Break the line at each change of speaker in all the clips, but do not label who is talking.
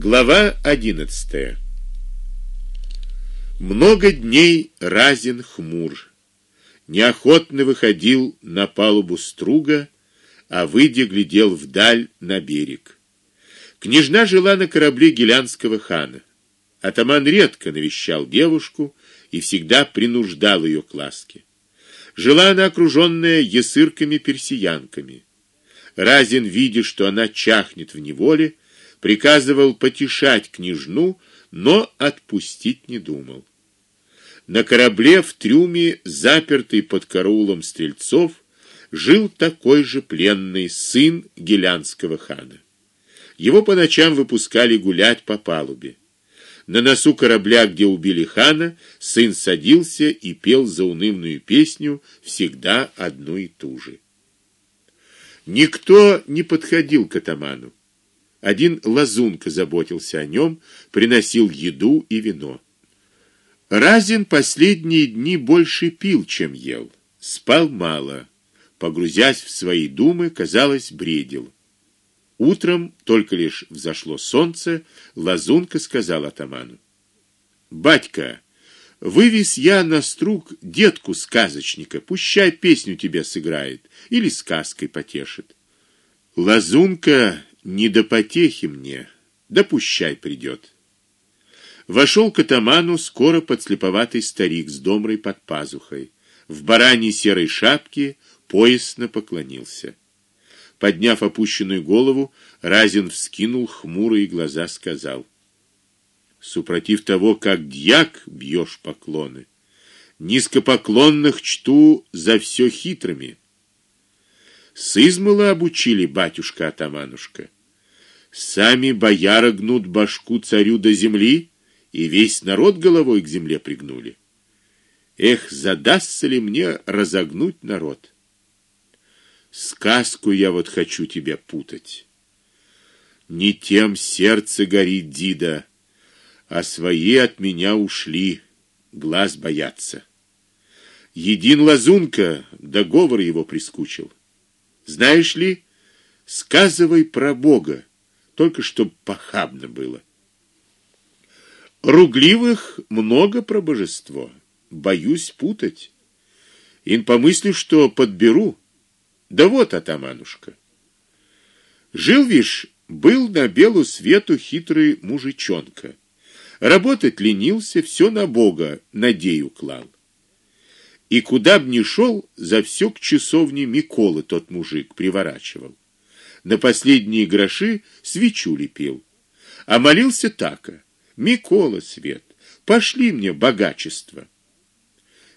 Глава одиннадцатая. Много дней Разин хмур, неохотно выходил на палубу струга, а выйдя глядел вдаль на берег. Княжна жила на корабле гелянского хана. Атаман редко навещал девушку и всегда принуждал ее к ласке. Жила она окруженная ясырками-персиянками. Разин, видя, что она чахнет в неволе, приказывал потешать княжну, но отпустить не думал. На корабле в трюме, запертый под караулом стрельцов, жил такой же пленный сын гелянского хана. Его по ночам выпускали гулять по палубе. На носу корабля, где убили хана, сын садился и пел заунывную песню, всегда одну и ту же. Никто не подходил к атаману. Один лазунка заботился о нем, приносил еду и вино. Разин последние дни больше пил, чем ел. Спал мало, погрузясь в свои думы, казалось, бредил. Утром, только лишь взошло солнце, лазунка сказал атаману: "Батька, вывез я на струк детку сказочника, пущай песню тебе сыграет или сказкой потешит". Лазунка не до потехи мне, да пущай придет. Вошел к атаману скоро подслеповатый старик с домрой под пазухой, в бараньей серой шапке, поясно поклонился. Подняв опущенную голову, Разин вскинул хмурые глаза, сказал: "Супротив того, как дьяк бьешь поклоны, низкопоклонных чту за все хитрыми. Сызмала обучили батюшка атаманушка. Сами бояра гнут башку царю до земли, и весь народ головой к земле пригнули. Эх, задастся ли мне разогнуть народ? Сказку я вот хочу тебя путать. Не тем сердце горит, Дида, а свои от меня ушли, глаз боятся. Един лазунка, договор его прискучил. Знаешь ли, сказывай про Бога, только чтоб похабно было. Ругливых много про божество. Боюсь путать. Ин помыслю, что подберу. Да вот атаманушка. Жил вишь, был на белу свету хитрый мужичонка. Работать ленился, все на Бога надею клал. И куда б ни шел, за все к часовне Миколы тот мужик приворачивал. На последние гроши свечу лепил. А молился так: Микола свет, пошли мне богачество.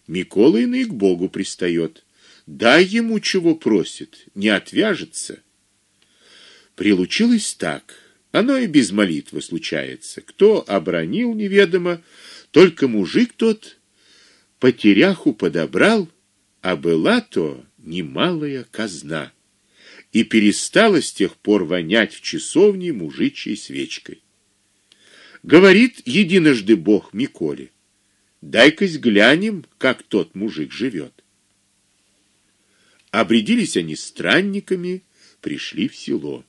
Микола и к Богу пристает. Дай ему чего просит, не отвяжется. Прилучилось так. Оно и без молитвы случается. Кто обронил неведомо, только мужик тот потеряху подобрал, а была то немалая казна. И перестала с тех пор вонять в часовне мужичьей свечкой. Говорит единожды Бог Миколе: "Дай-ка глянем, как тот мужик живет". Обрядились они странниками, пришли в село.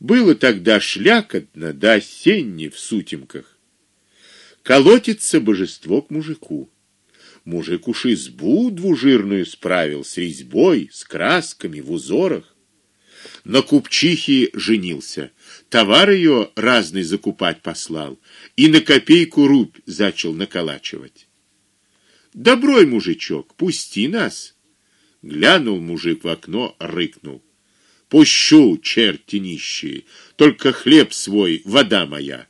Было тогда шлякотно до осенне в сутемках. Колотится божество к мужику. Мужик уж избу двужирную справил с резьбой, с красками в узорах. На купчихе женился, товар ее разный закупать послал и на копейку рубь зачал наколачивать. Доброй мужичок, пусти нас. Глянул мужик в окно, рыкнул: "Пущу, черти нищие, только хлеб свой, вода моя"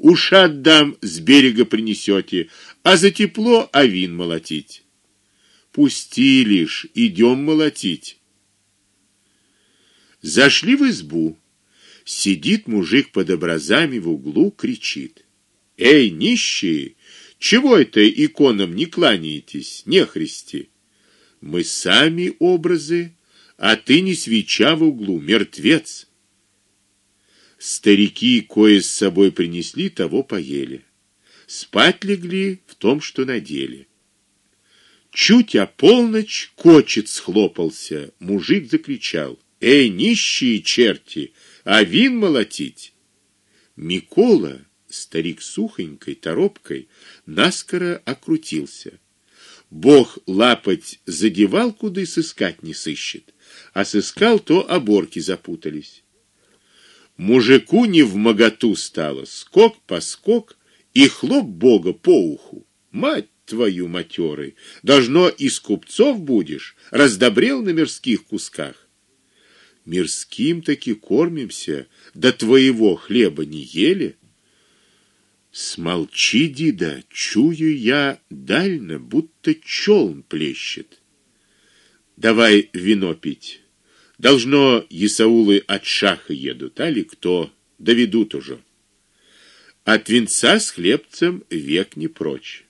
уж отдам, с берега принесете, а за тепло авин молотить. Пусти лишь, идем молотить. Зашли в избу. Сидит мужик под образами в углу, кричит: "Эй, нищие, чего это иконам не кланяетесь, не христи? Мы сами образы, а ты не свеча в углу, мертвец". Старики кое с собой принесли, того поели. Спать легли в том, что надели. Чуть о полночь кочет схлопался, мужик закричал: "Эй, нищие черти, а вин молотить!" Микола, старик сухонькой торопкой, наскоро окрутился. Бог лапать задевал, куда и сыскать не сыщет, а сыскал, то оборки запутались. Мужику не в моготу стало, скок по скок и хлоп Бога по уху. Мать твою матерый, должно из купцов будешь, раздобрел на мирских кусках. Мирским таки кормимся, да твоего хлеба не ели. Смолчи, Дида, чую я дально, будто челн плещет. Давай вино пить. Должно Исаулы от шаха едут, али кто, доведут уже. От винца с хлебцем век не прочь.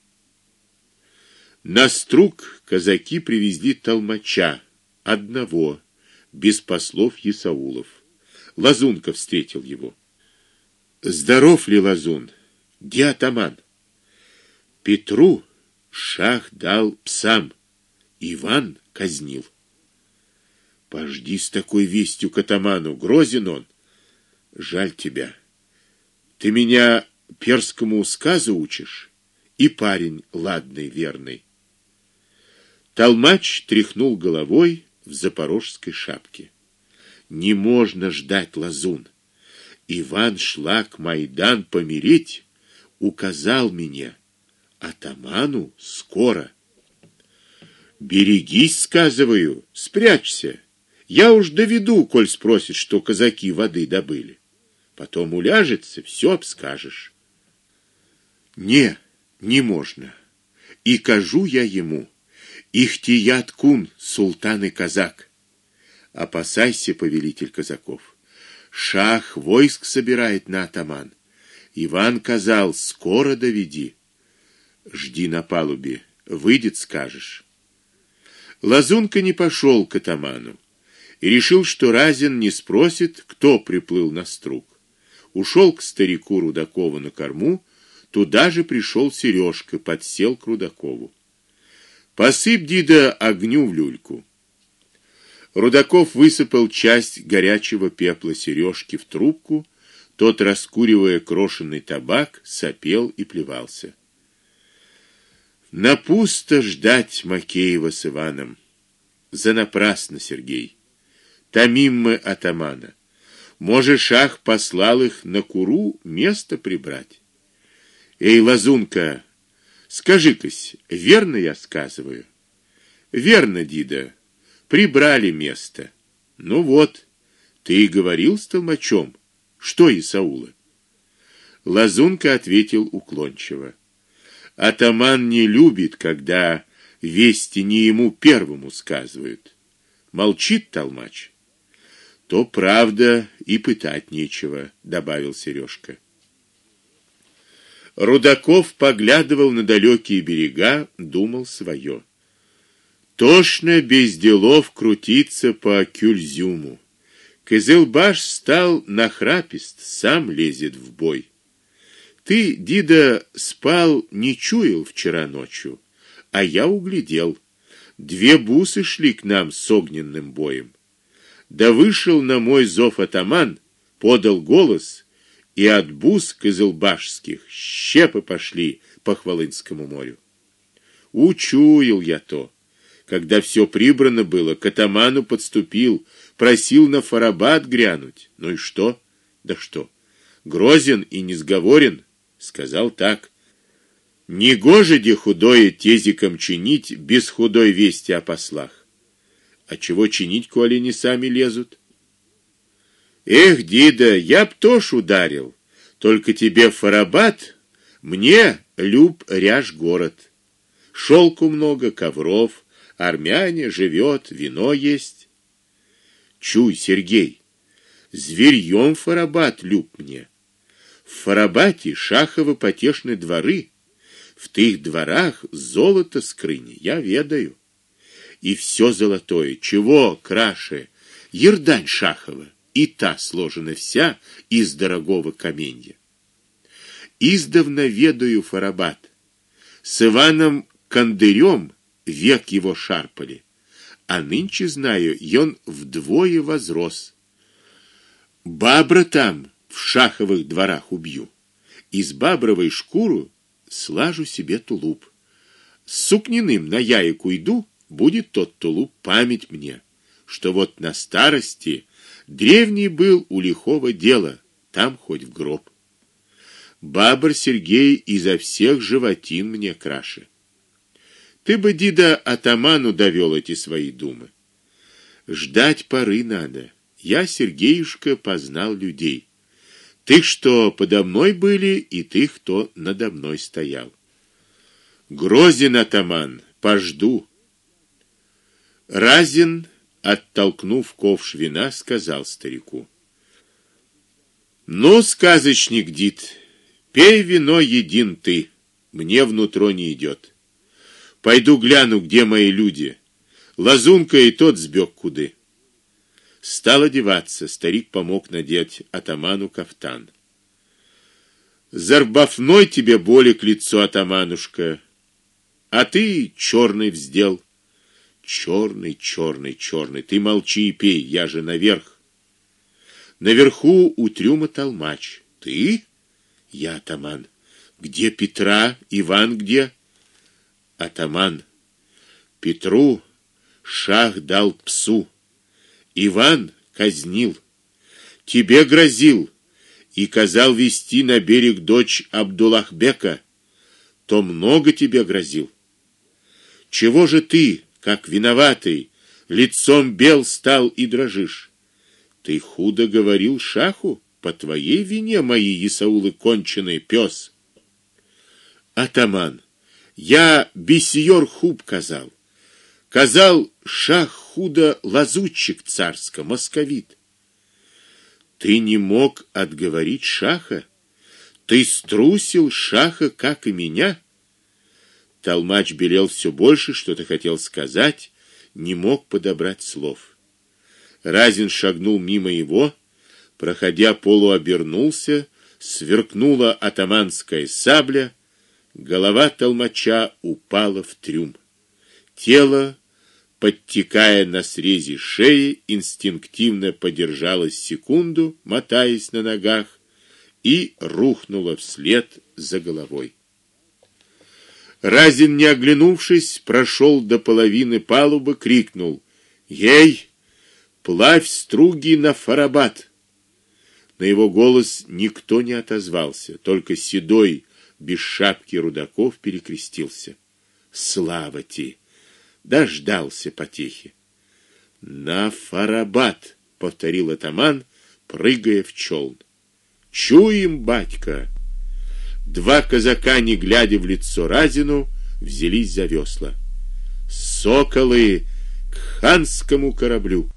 На струк казаки привезли толмача, одного, без послов Исаулов. Лазунка встретил его. Здоров ли Лазун? Где атаман? Петру шах дал псам, Иван казнил. Пожди с такой вестью к атаману, грозен он. Жаль тебя. Ты меня перскому сказу учишь, и парень ладный, верный. Толмач тряхнул головой в запорожской шапке. Не можно ждать лазун. Иван шла к Майдан помирить, указал меня. Атаману скоро. Берегись, сказываю, спрячься. Я уж доведу, коль спросит, что казаки воды добыли. Потом уляжется, все обскажешь. Не, не можно. И кажу я ему: Ихтият кун, султан и казак. Опасайся, повелитель казаков. Шах войск собирает на атаман. Иван казал: скоро доведи. Жди на палубе, выйдет, скажешь. Лазунка не пошел к атаману и решил, что Разин не спросит, кто приплыл на струк. Ушел к старику Рудакову на корму, туда же пришел Сережка, подсел к Рудакову. Посыпь дида огню в люльку. Рудаков высыпал часть горячего пепла сережки в трубку, тот, раскуривая крошенный табак, сопел и плевался. На пусто ждать Макеева с Иваном. За напрасно, Сергей. Томим мы атамана. Может, шах послал их на Куру место прибрать. Эй, лазунка, скажи-кась, верно я сказываю? Верно, Дида. Прибрали место. Ну вот, ты и говорил с толмачом. Что Исаула? Лазунка ответил уклончиво. Атаман не любит, когда вести не ему первому сказывают. Молчит толмач то правда и пытать нечего, добавил Сережка. Рудаков поглядывал на далекие берега, думал свое. Тошно без делов крутиться по Кюльзюму. Кызылбаш стал нахрапист, сам лезет в бой. Ты, Дида, спал, не чуял вчера ночью, а я углядел. Две бусы шли к нам с огненным боем. Да вышел на мой зов атаман, подал голос, и от бус кызылбашских щепы пошли по Хвалынскому морю. Учуял я то. Когда все прибрано было, к атаману подступил, просил на Фарабат грянуть. Ну и что? Да что? Грозен и несговорен, сказал так: "Не гоже де худое тезиком чинить без худой вести о послах". А чего чинить, коли не сами лезут? Эх, Дида, я б тоже ударил. Только тебе Фарабат, мне люб ряж город. Шелку много, ковров, армяне живет, вино есть. Чуй, Сергей, зверьем Фарабат люб мне. В Фарабате шаховы потешны дворы, в тых дворах золото скрыни, я ведаю и все золотое, чего краше, ердань шахова, и та сложена вся из дорогого каменья. Издавна ведаю Фарабат. С Иваном Кандырем век его шарпали, а нынче знаю, он вдвое возрос. Бабра там в шаховых дворах убью. Из бабровой шкуру слажу себе тулуп. С сукниным на яйку иду, будет тот тулуп память мне, что вот на старости древний был у лихого дела, там хоть в гроб. Бабр Сергей изо всех животин мне краше. Ты бы дида атаману довел эти свои думы. Ждать поры надо. Я, Сергеюшка, познал людей. Ты что подо мной были, и ты, кто надо мной стоял. Грозен атаман, пожду. Разин, оттолкнув ковш вина, сказал старику: "Ну, сказочник дит, пей вино един ты, мне внутро не идет. Пойду гляну, где мои люди. Лазунка и тот сбег куды". Стал одеваться, старик помог надеть атаману кафтан. Зарбафной тебе болик лицо атаманушка, а ты черный вздел. Черный, черный, черный. Ты молчи и пей, я же наверх. Наверху у трюма толмач. Ты? Я атаман. Где Петра, Иван где? Атаман. Петру шах дал псу. Иван казнил, тебе грозил и казал вести на берег дочь Абдуллахбека, то много тебе грозил. Чего же ты, как виноватый, лицом бел стал и дрожишь? Ты худо говорил шаху, по твоей вине мои Исаулы конченый пес. Атаман, я бесиор хуб казал. Казал шах худо лазутчик царско, московит. Ты не мог отговорить шаха? Ты струсил шаха, как и меня? Толмач белел все больше, что-то хотел сказать, не мог подобрать слов. Разин шагнул мимо его, проходя полуобернулся, сверкнула атаманская сабля, голова толмача упала в трюм. Тело подтекая на срезе шеи, инстинктивно подержалась секунду, мотаясь на ногах, и рухнула вслед за головой. Разин, не оглянувшись, прошел до половины палубы, крикнул: "Ей, плавь струги на фарабат!" На его голос никто не отозвался, только седой без шапки Рудаков перекрестился. Слава тебе! дождался потехи. На Фарабат, повторил атаман, прыгая в челн. Чуем, батька. Два казака, не глядя в лицо Разину, взялись за весла. Соколы к ханскому кораблю.